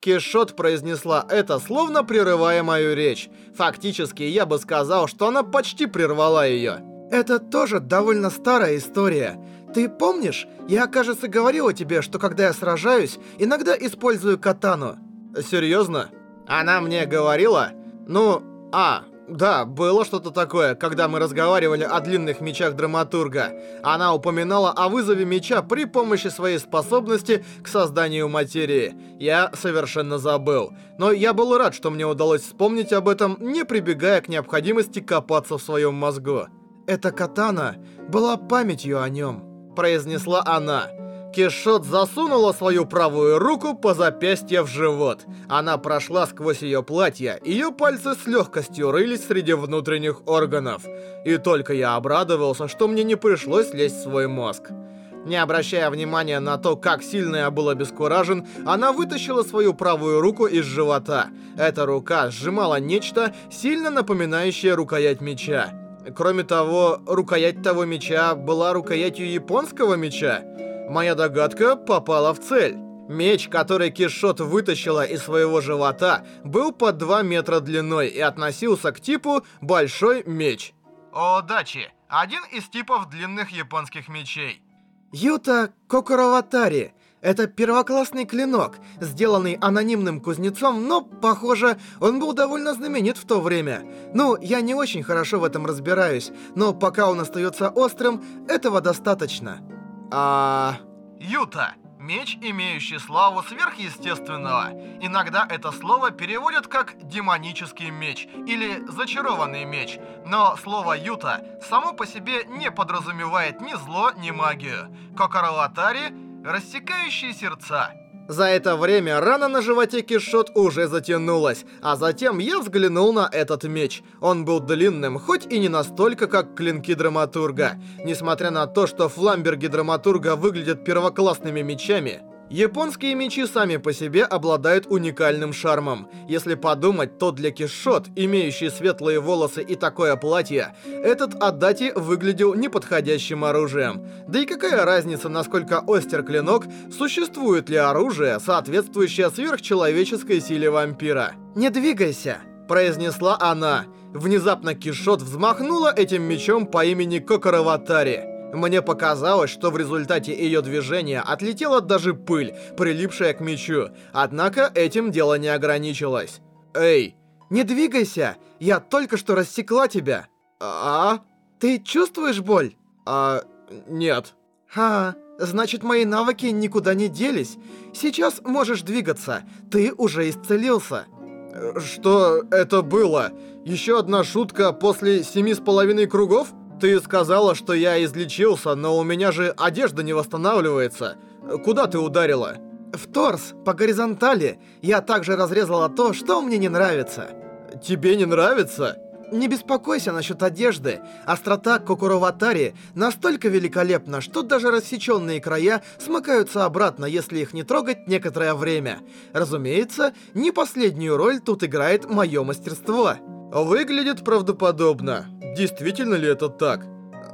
Кишот произнесла это, словно прерывая мою речь. Фактически, я бы сказал, что она почти прервала ее. Это тоже довольно старая история. Ты помнишь, я, кажется, говорила тебе, что когда я сражаюсь, иногда использую катану. Серьезно? Она мне говорила? Ну, а, да, было что-то такое, когда мы разговаривали о длинных мечах драматурга. Она упоминала о вызове меча при помощи своей способности к созданию материи. Я совершенно забыл. Но я был рад, что мне удалось вспомнить об этом, не прибегая к необходимости копаться в своем мозгу. «Эта катана была памятью о нем», — произнесла она. Кишот засунула свою правую руку по запястье в живот. Она прошла сквозь ее платье, ее пальцы с легкостью рылись среди внутренних органов. И только я обрадовался, что мне не пришлось лезть в свой мозг. Не обращая внимания на то, как сильно я был обескуражен, она вытащила свою правую руку из живота. Эта рука сжимала нечто, сильно напоминающее рукоять меча. Кроме того, рукоять того меча была рукоятью японского меча. Моя догадка попала в цель. Меч, который Кишот вытащила из своего живота, был по 2 метра длиной и относился к типу «большой меч». О, дачи! Один из типов длинных японских мечей. Юта Кокороватари. Это первоклассный клинок, сделанный анонимным кузнецом, но, похоже, он был довольно знаменит в то время. Ну, я не очень хорошо в этом разбираюсь, но пока он остается острым, этого достаточно. А... Юта. Меч, имеющий славу сверхъестественного. Иногда это слово переводят как «демонический меч» или «зачарованный меч», но слово «юта» само по себе не подразумевает ни зло, ни магию. Кокороватари — рассекающие сердца. За это время рана на животе Кишот уже затянулась, а затем я взглянул на этот меч. Он был длинным, хоть и не настолько, как клинки драматурга. Несмотря на то, что фламберги драматурга выглядят первоклассными мечами, Японские мечи сами по себе обладают уникальным шармом. Если подумать, то для Кишот, имеющий светлые волосы и такое платье, этот Адати выглядел неподходящим оружием. Да и какая разница, насколько остер клинок, существует ли оружие, соответствующее сверхчеловеческой силе вампира. «Не двигайся», — произнесла она. Внезапно Кишот взмахнула этим мечом по имени Кокороватари. Мне показалось, что в результате ее движения отлетела даже пыль, прилипшая к мечу. Однако этим дело не ограничилось. «Эй!» «Не двигайся! Я только что рассекла тебя!» «А?» «Ты чувствуешь боль?» «А... нет». «Ха, значит мои навыки никуда не делись. Сейчас можешь двигаться. Ты уже исцелился». «Что это было? Еще одна шутка после семи с половиной кругов?» Ты сказала, что я излечился, но у меня же одежда не восстанавливается. Куда ты ударила? В торс, по горизонтали. Я также разрезала то, что мне не нравится. Тебе не нравится? Не беспокойся насчет одежды. Острота Кокуроватари настолько великолепна, что даже рассеченные края смыкаются обратно, если их не трогать некоторое время. Разумеется, не последнюю роль тут играет мое мастерство. Выглядит правдоподобно. Действительно ли это так?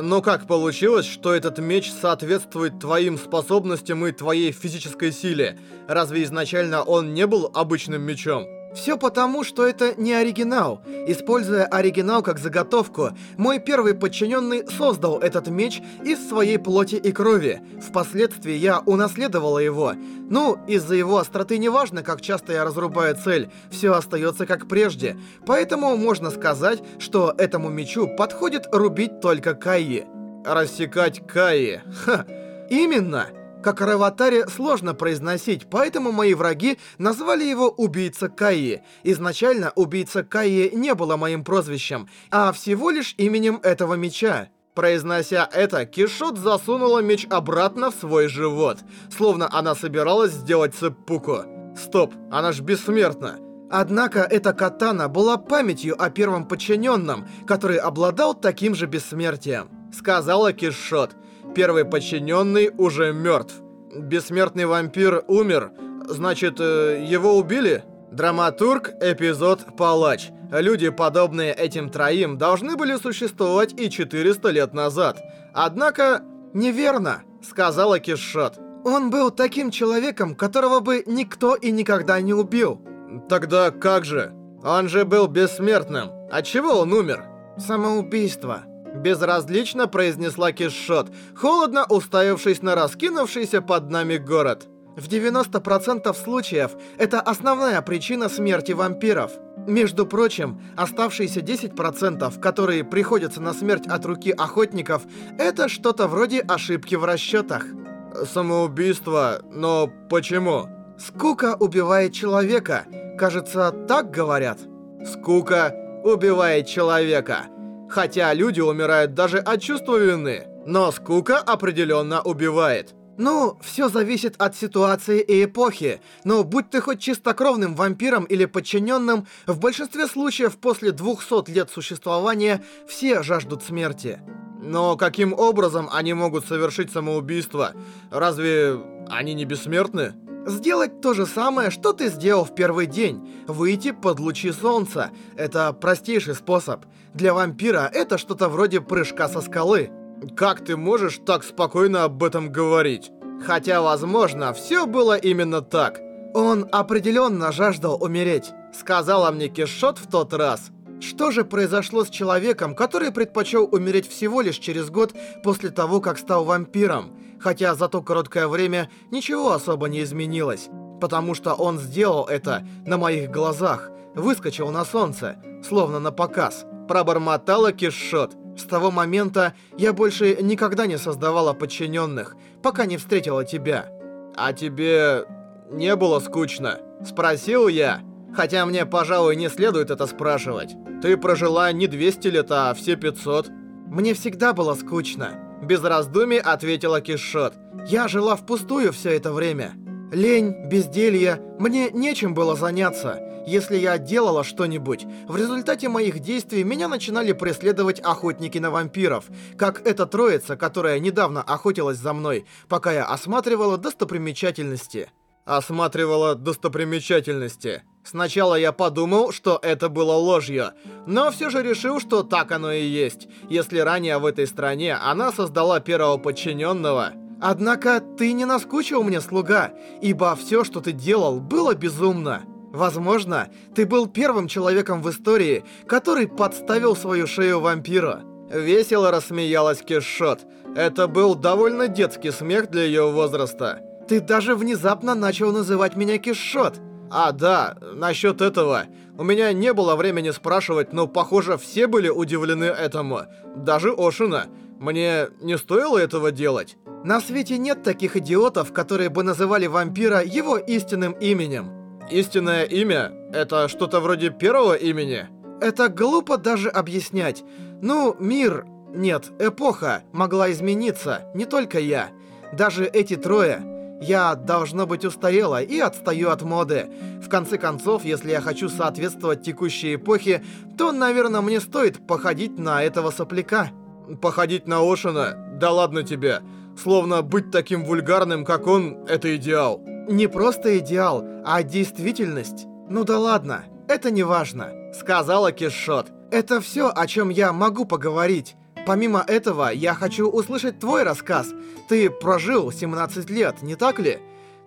Но как получилось, что этот меч соответствует твоим способностям и твоей физической силе? Разве изначально он не был обычным мечом? Все потому, что это не оригинал. Используя оригинал как заготовку, мой первый подчиненный создал этот меч из своей плоти и крови. Впоследствии я унаследовала его. Ну, из-за его остроты неважно, как часто я разрубаю цель, все остается как прежде. Поэтому можно сказать, что этому мечу подходит рубить только Кайи. Рассекать Кайи. Ха! Именно! Как Раватаре сложно произносить, поэтому мои враги назвали его «Убийца Каи». Изначально «Убийца Каи» не было моим прозвищем, а всего лишь именем этого меча. Произнося это, Кишот засунула меч обратно в свой живот, словно она собиралась сделать цеппуку. Стоп, она ж бессмертна. Однако эта катана была памятью о первом подчиненном, который обладал таким же бессмертием. Сказала Кишот. Первый подчиненный уже мертв. Бессмертный вампир умер. Значит, э, его убили? Драматург, эпизод «Палач». Люди, подобные этим троим, должны были существовать и 400 лет назад. Однако... «Неверно», — сказала Кишот. Он был таким человеком, которого бы никто и никогда не убил. Тогда как же? Он же был бессмертным. От чего он умер? Самоубийство. Безразлично произнесла Кишот, холодно уставившись на раскинувшийся под нами город. В 90% случаев это основная причина смерти вампиров. Между прочим, оставшиеся 10%, которые приходятся на смерть от руки охотников, это что-то вроде ошибки в расчетах. Самоубийство? Но почему? Скука убивает человека. Кажется, так говорят. Скука убивает человека. Хотя люди умирают даже от чувства вины. Но скука определенно убивает. Ну, все зависит от ситуации и эпохи. Но будь ты хоть чистокровным вампиром или подчиненным, в большинстве случаев после 200 лет существования все жаждут смерти. Но каким образом они могут совершить самоубийство? Разве они не бессмертны? Сделать то же самое, что ты сделал в первый день. Выйти под лучи солнца. Это простейший способ. Для вампира это что-то вроде прыжка со скалы. Как ты можешь так спокойно об этом говорить? Хотя, возможно, все было именно так. Он определенно жаждал умереть, сказала мне Кишот в тот раз. Что же произошло с человеком, который предпочел умереть всего лишь через год после того, как стал вампиром? Хотя за то короткое время ничего особо не изменилось. Потому что он сделал это на моих глазах, выскочил на солнце, словно на показ. Пробормотала Кишот. С того момента я больше никогда не создавала подчиненных, пока не встретила тебя. А тебе не было скучно? Спросил я. Хотя мне, пожалуй, не следует это спрашивать. Ты прожила не 200 лет, а все 500. Мне всегда было скучно. Без раздумий ответила Кишот. Я жила впустую все это время. Лень, безделье, мне нечем было заняться. Если я делала что-нибудь, в результате моих действий меня начинали преследовать охотники на вампиров, как эта троица, которая недавно охотилась за мной, пока я осматривала достопримечательности. Осматривала достопримечательности. Сначала я подумал, что это было ложью, но все же решил, что так оно и есть, если ранее в этой стране она создала первого подчиненного. Однако ты не наскучил мне, слуга, ибо все, что ты делал, было безумно. Возможно, ты был первым человеком в истории, который подставил свою шею вампиру. Весело рассмеялась Кишот. Это был довольно детский смех для ее возраста. Ты даже внезапно начал называть меня Кишот. А, да, насчет этого. У меня не было времени спрашивать, но, похоже, все были удивлены этому. Даже Ошина. Мне не стоило этого делать. На свете нет таких идиотов, которые бы называли вампира его истинным именем. Истинное имя? Это что-то вроде первого имени? Это глупо даже объяснять. Ну, мир... Нет, эпоха могла измениться, не только я. Даже эти трое... Я, должно быть, устарела и отстаю от моды. В конце концов, если я хочу соответствовать текущей эпохе, то, наверное, мне стоит походить на этого сопляка. Походить на Ошина? Да ладно тебе. Словно быть таким вульгарным, как он, это идеал. Не просто идеал, а действительность. Ну да ладно, это не важно, сказала Кишот. Это все, о чем я могу поговорить. Помимо этого, я хочу услышать твой рассказ. Ты прожил 17 лет, не так ли?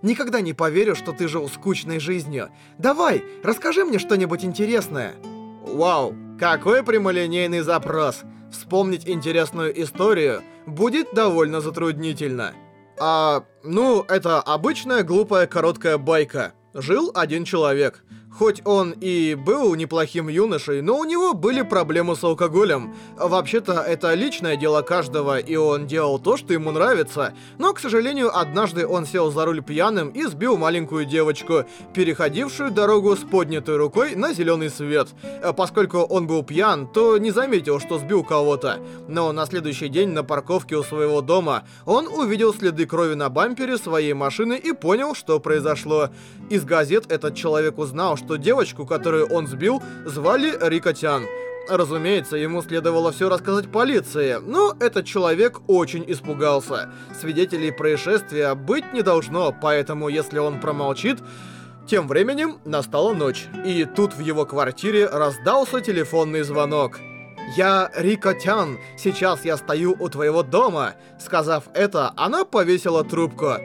Никогда не поверю, что ты жил скучной жизнью. Давай, расскажи мне что-нибудь интересное. Вау, какой прямолинейный запрос. Вспомнить интересную историю будет довольно затруднительно. А, ну, это обычная глупая короткая байка. Жил один человек. Хоть он и был неплохим юношей, но у него были проблемы с алкоголем. Вообще-то, это личное дело каждого, и он делал то, что ему нравится. Но, к сожалению, однажды он сел за руль пьяным и сбил маленькую девочку, переходившую дорогу с поднятой рукой на зеленый свет. Поскольку он был пьян, то не заметил, что сбил кого-то. Но на следующий день на парковке у своего дома он увидел следы крови на бампере своей машины и понял, что произошло. Из газет этот человек узнал, что девочку, которую он сбил, звали Рика Тян. Разумеется, ему следовало все рассказать полиции, но этот человек очень испугался. Свидетелей происшествия быть не должно, поэтому если он промолчит... Тем временем настала ночь, и тут в его квартире раздался телефонный звонок. «Я Рика Тян, сейчас я стою у твоего дома». Сказав это, она повесила трубку.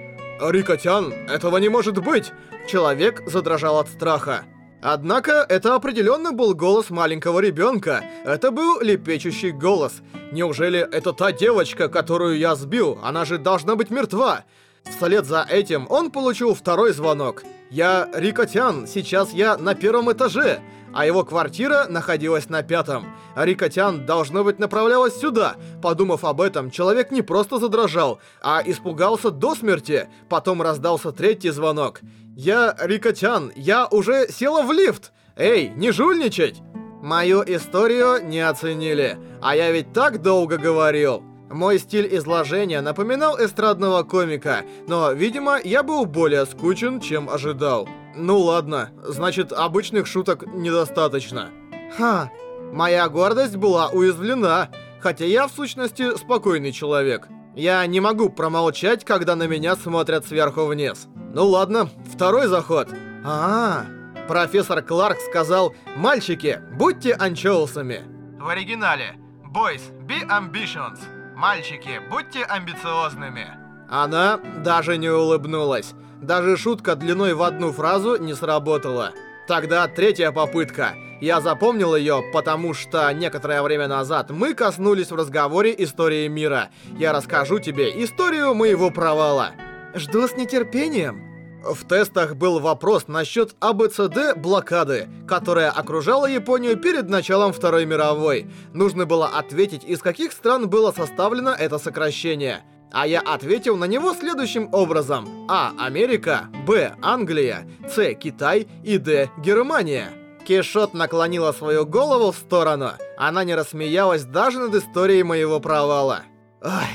Рикотян, этого не может быть! Человек задрожал от страха. Однако это определенно был голос маленького ребенка. Это был лепечущий голос. Неужели это та девочка, которую я сбил? Она же должна быть мертва. Вслед за этим он получил второй звонок. «Я Рикотян, сейчас я на первом этаже», а его квартира находилась на пятом. Рикотян, должно быть, направлялась сюда. Подумав об этом, человек не просто задрожал, а испугался до смерти. Потом раздался третий звонок. «Я Рикотян, я уже села в лифт! Эй, не жульничать!» Мою историю не оценили, а я ведь так долго говорил. Мой стиль изложения напоминал эстрадного комика, но, видимо, я был более скучен, чем ожидал. Ну ладно, значит, обычных шуток недостаточно. Ха, моя гордость была уязвлена, хотя я, в сущности, спокойный человек. Я не могу промолчать, когда на меня смотрят сверху вниз. Ну ладно, второй заход. А, -а, -а. профессор Кларк сказал, «Мальчики, будьте анчоусами». В оригинале «Boys, be ambitions». Мальчики, будьте амбициозными. Она даже не улыбнулась. Даже шутка длиной в одну фразу не сработала. Тогда третья попытка. Я запомнил ее, потому что некоторое время назад мы коснулись в разговоре истории мира. Я расскажу тебе историю моего провала. Жду с нетерпением. В тестах был вопрос насчет АБЦД блокады, которая окружала Японию перед началом Второй мировой. Нужно было ответить, из каких стран было составлено это сокращение. А я ответил на него следующим образом. А. Америка, Б. Англия, С. Китай и Д. Германия. Кишот наклонила свою голову в сторону. Она не рассмеялась даже над историей моего провала. Ай...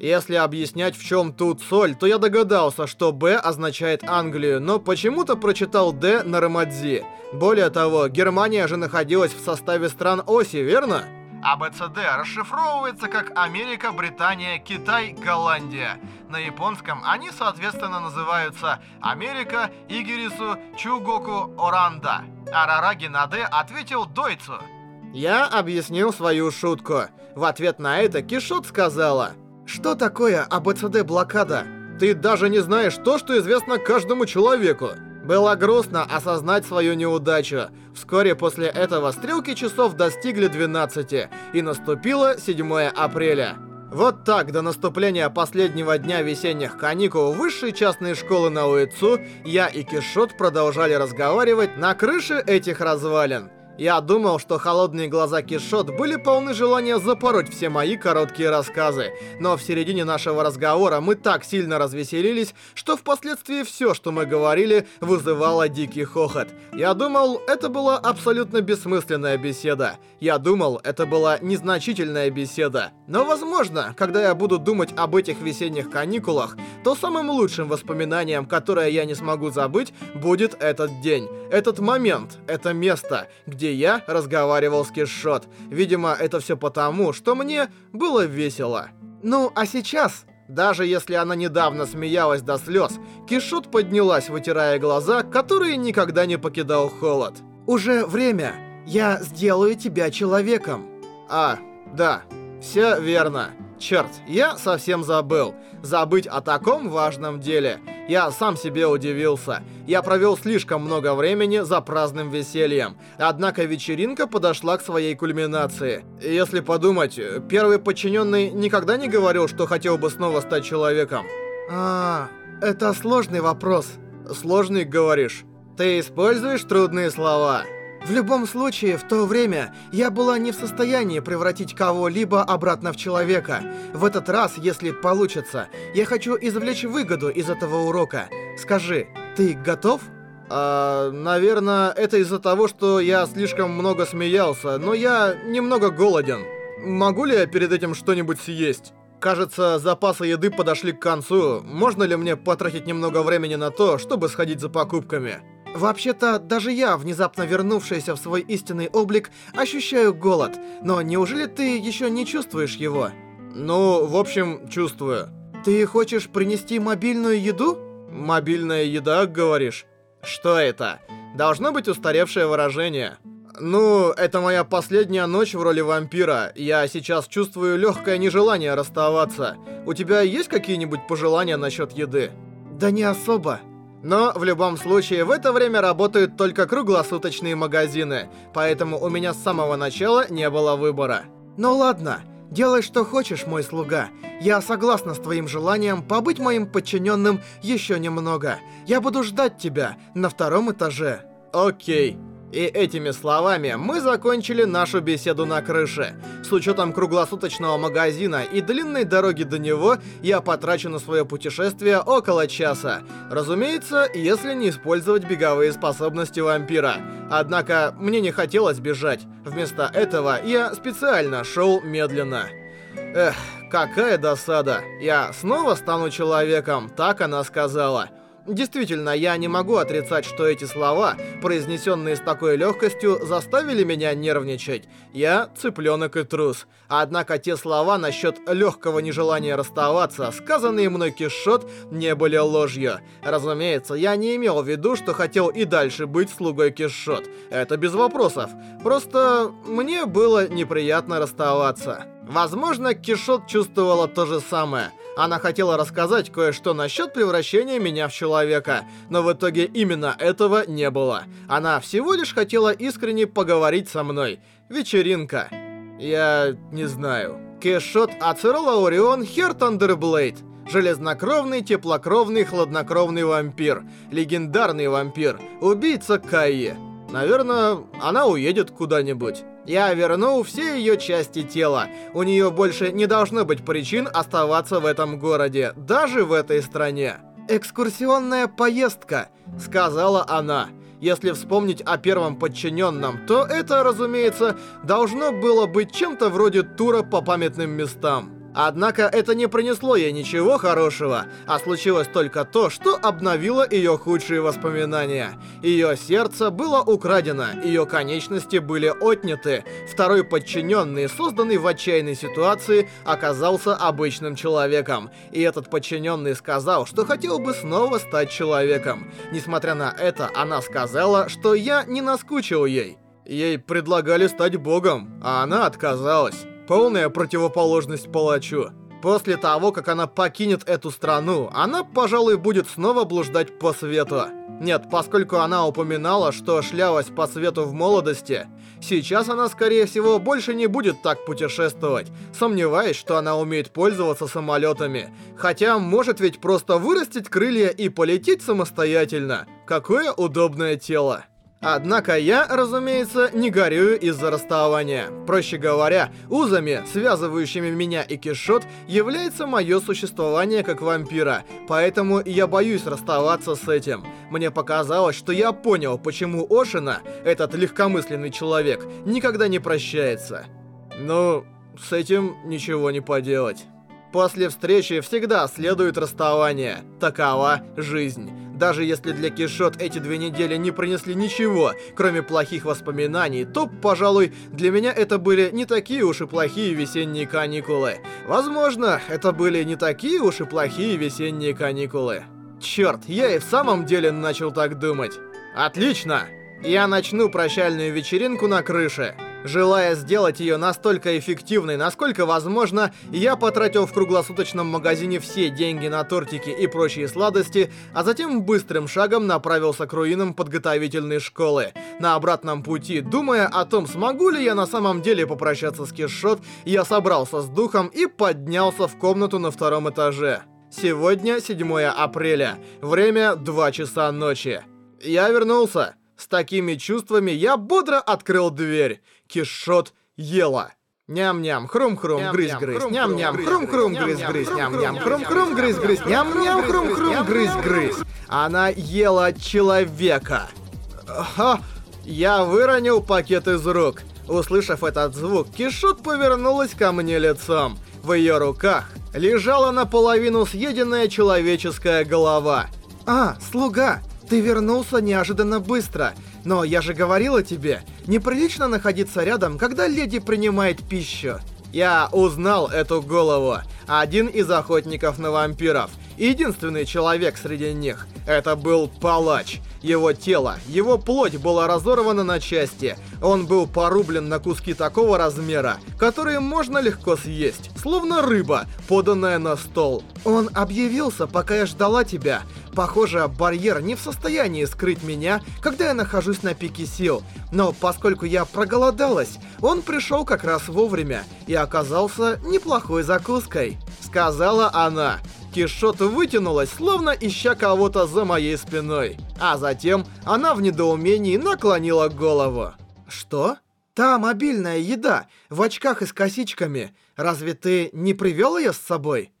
Если объяснять, в чем тут соль, то я догадался, что «Б» означает Англию, но почему-то прочитал «Д» на Рамадзи. Более того, Германия же находилась в составе стран оси, верно? АБЦД расшифровывается как Америка, Британия, Китай, Голландия. На японском они, соответственно, называются Америка, Игирису, Чугоку, Оранда. Арараги на «Д» ответил Дойцу. Я объяснил свою шутку. В ответ на это Кишот сказала... Что такое АБЦД-блокада? Ты даже не знаешь то, что известно каждому человеку. Было грустно осознать свою неудачу. Вскоре после этого стрелки часов достигли 12, и наступило 7 апреля. Вот так, до наступления последнего дня весенних каникул высшей частной школы на Уэцу, я и Кишот продолжали разговаривать на крыше этих развалин. Я думал, что холодные глаза Кишот были полны желания запороть все мои короткие рассказы, но в середине нашего разговора мы так сильно развеселились, что впоследствии все, что мы говорили, вызывало дикий хохот. Я думал, это была абсолютно бессмысленная беседа. Я думал, это была незначительная беседа. Но возможно, когда я буду думать об этих весенних каникулах, то самым лучшим воспоминанием, которое я не смогу забыть, будет этот день, этот момент, это место, где где я разговаривал с Кишот. Видимо, это все потому, что мне было весело. Ну, а сейчас... Даже если она недавно смеялась до слез, Кишут поднялась, вытирая глаза, которые никогда не покидал холод. «Уже время. Я сделаю тебя человеком». «А, да, все верно. Черт, я совсем забыл. Забыть о таком важном деле. Я сам себе удивился. Я провел слишком много времени за праздным весельем. Однако вечеринка подошла к своей кульминации. Если подумать, первый подчиненный никогда не говорил, что хотел бы снова стать человеком. А, это сложный вопрос. Сложный, говоришь? Ты используешь трудные слова. В любом случае, в то время я была не в состоянии превратить кого-либо обратно в человека. В этот раз, если получится, я хочу извлечь выгоду из этого урока. Скажи, ты готов? А, наверное, это из-за того, что я слишком много смеялся, но я немного голоден. Могу ли я перед этим что-нибудь съесть? Кажется, запасы еды подошли к концу. Можно ли мне потратить немного времени на то, чтобы сходить за покупками? Вообще-то, даже я, внезапно вернувшаяся в свой истинный облик, ощущаю голод. Но неужели ты еще не чувствуешь его? Ну, в общем, чувствую. Ты хочешь принести мобильную еду? Мобильная еда, говоришь? Что это? Должно быть устаревшее выражение. Ну, это моя последняя ночь в роли вампира. Я сейчас чувствую легкое нежелание расставаться. У тебя есть какие-нибудь пожелания насчет еды? Да не особо. Но в любом случае в это время работают только круглосуточные магазины, поэтому у меня с самого начала не было выбора. Ну ладно, делай что хочешь, мой слуга. Я согласна с твоим желанием побыть моим подчиненным еще немного. Я буду ждать тебя на втором этаже. Окей. И этими словами мы закончили нашу беседу на крыше. С учетом круглосуточного магазина и длинной дороги до него, я потрачу на свое путешествие около часа. Разумеется, если не использовать беговые способности вампира. Однако, мне не хотелось бежать. Вместо этого я специально шел медленно. Эх, какая досада. Я снова стану человеком, так она сказала. Действительно, я не могу отрицать, что эти слова, произнесенные с такой легкостью, заставили меня нервничать. Я цыпленок и трус. Однако те слова насчет легкого нежелания расставаться, сказанные мной Кишот, не были ложью. Разумеется, я не имел в виду, что хотел и дальше быть слугой Кишот. Это без вопросов. Просто мне было неприятно расставаться. Возможно, Кишот чувствовала то же самое. Она хотела рассказать кое-что насчет превращения меня в человека, но в итоге именно этого не было. Она всего лишь хотела искренне поговорить со мной. Вечеринка. Я не знаю. Кишот Ацерол Орион Хер Тандерблейд. Железнокровный, теплокровный, хладнокровный вампир. Легендарный вампир. Убийца Кайи. Наверное, она уедет куда-нибудь. Я вернул все ее части тела. У нее больше не должно быть причин оставаться в этом городе, даже в этой стране. «Экскурсионная поездка», — сказала она. Если вспомнить о первом подчиненном, то это, разумеется, должно было быть чем-то вроде тура по памятным местам. Однако это не принесло ей ничего хорошего, а случилось только то, что обновило ее худшие воспоминания. Ее сердце было украдено, ее конечности были отняты. Второй подчиненный, созданный в отчаянной ситуации, оказался обычным человеком. И этот подчиненный сказал, что хотел бы снова стать человеком. Несмотря на это, она сказала, что я не наскучил ей. Ей предлагали стать богом, а она отказалась. Полная противоположность палачу. После того, как она покинет эту страну, она, пожалуй, будет снова блуждать по свету. Нет, поскольку она упоминала, что шлялась по свету в молодости, сейчас она, скорее всего, больше не будет так путешествовать, сомневаясь, что она умеет пользоваться самолетами. Хотя может ведь просто вырастить крылья и полететь самостоятельно. Какое удобное тело. Однако я, разумеется, не горюю из-за расставания. Проще говоря, узами, связывающими меня и Кишот, является мое существование как вампира, поэтому я боюсь расставаться с этим. Мне показалось, что я понял, почему Ошина, этот легкомысленный человек, никогда не прощается. Ну, с этим ничего не поделать. После встречи всегда следует расставание. Такова жизнь. Даже если для Кишот эти две недели не принесли ничего, кроме плохих воспоминаний, то, пожалуй, для меня это были не такие уж и плохие весенние каникулы. Возможно, это были не такие уж и плохие весенние каникулы. Черт, я и в самом деле начал так думать. Отлично! Я начну прощальную вечеринку на крыше. Желая сделать ее настолько эффективной, насколько возможно, я потратил в круглосуточном магазине все деньги на тортики и прочие сладости, а затем быстрым шагом направился к руинам подготовительной школы. На обратном пути, думая о том, смогу ли я на самом деле попрощаться с Кишот, я собрался с духом и поднялся в комнату на втором этаже. Сегодня 7 апреля. Время 2 часа ночи. Я вернулся. С такими чувствами я бодро открыл дверь. Кишот ела. Ням-ням, хрум-хрум, грызь-грызь, ням-ням, хрум-хрум, грызь-грызь, ням-ням, хрум-хрум, грызь-грызь, ням-ням, хрум-хрум, грызь-грызь. Она ела человека. Ха! Я выронил пакет из рук. Услышав этот звук, Кишот повернулась ко мне лицом. В ее руках лежала наполовину съеденная человеческая голова. «А, слуга, ты вернулся неожиданно быстро. Но я же говорила тебе, неприлично находиться рядом, когда леди принимает пищу. Я узнал эту голову. Один из охотников на вампиров. Единственный человек среди них. Это был палач. Его тело, его плоть была разорвана на части. Он был порублен на куски такого размера, которые можно легко съесть, словно рыба, поданная на стол. Он объявился, пока я ждала тебя. Похоже, барьер не в состоянии скрыть меня, когда я нахожусь на пике сил. Но поскольку я проголодалась, он пришел как раз вовремя и оказался неплохой закуской. Сказала она. Кишот вытянулась, словно ища кого-то за моей спиной. А затем она в недоумении наклонила голову. «Что? Та мобильная еда, в очках и с косичками. Разве ты не привел ее с собой?»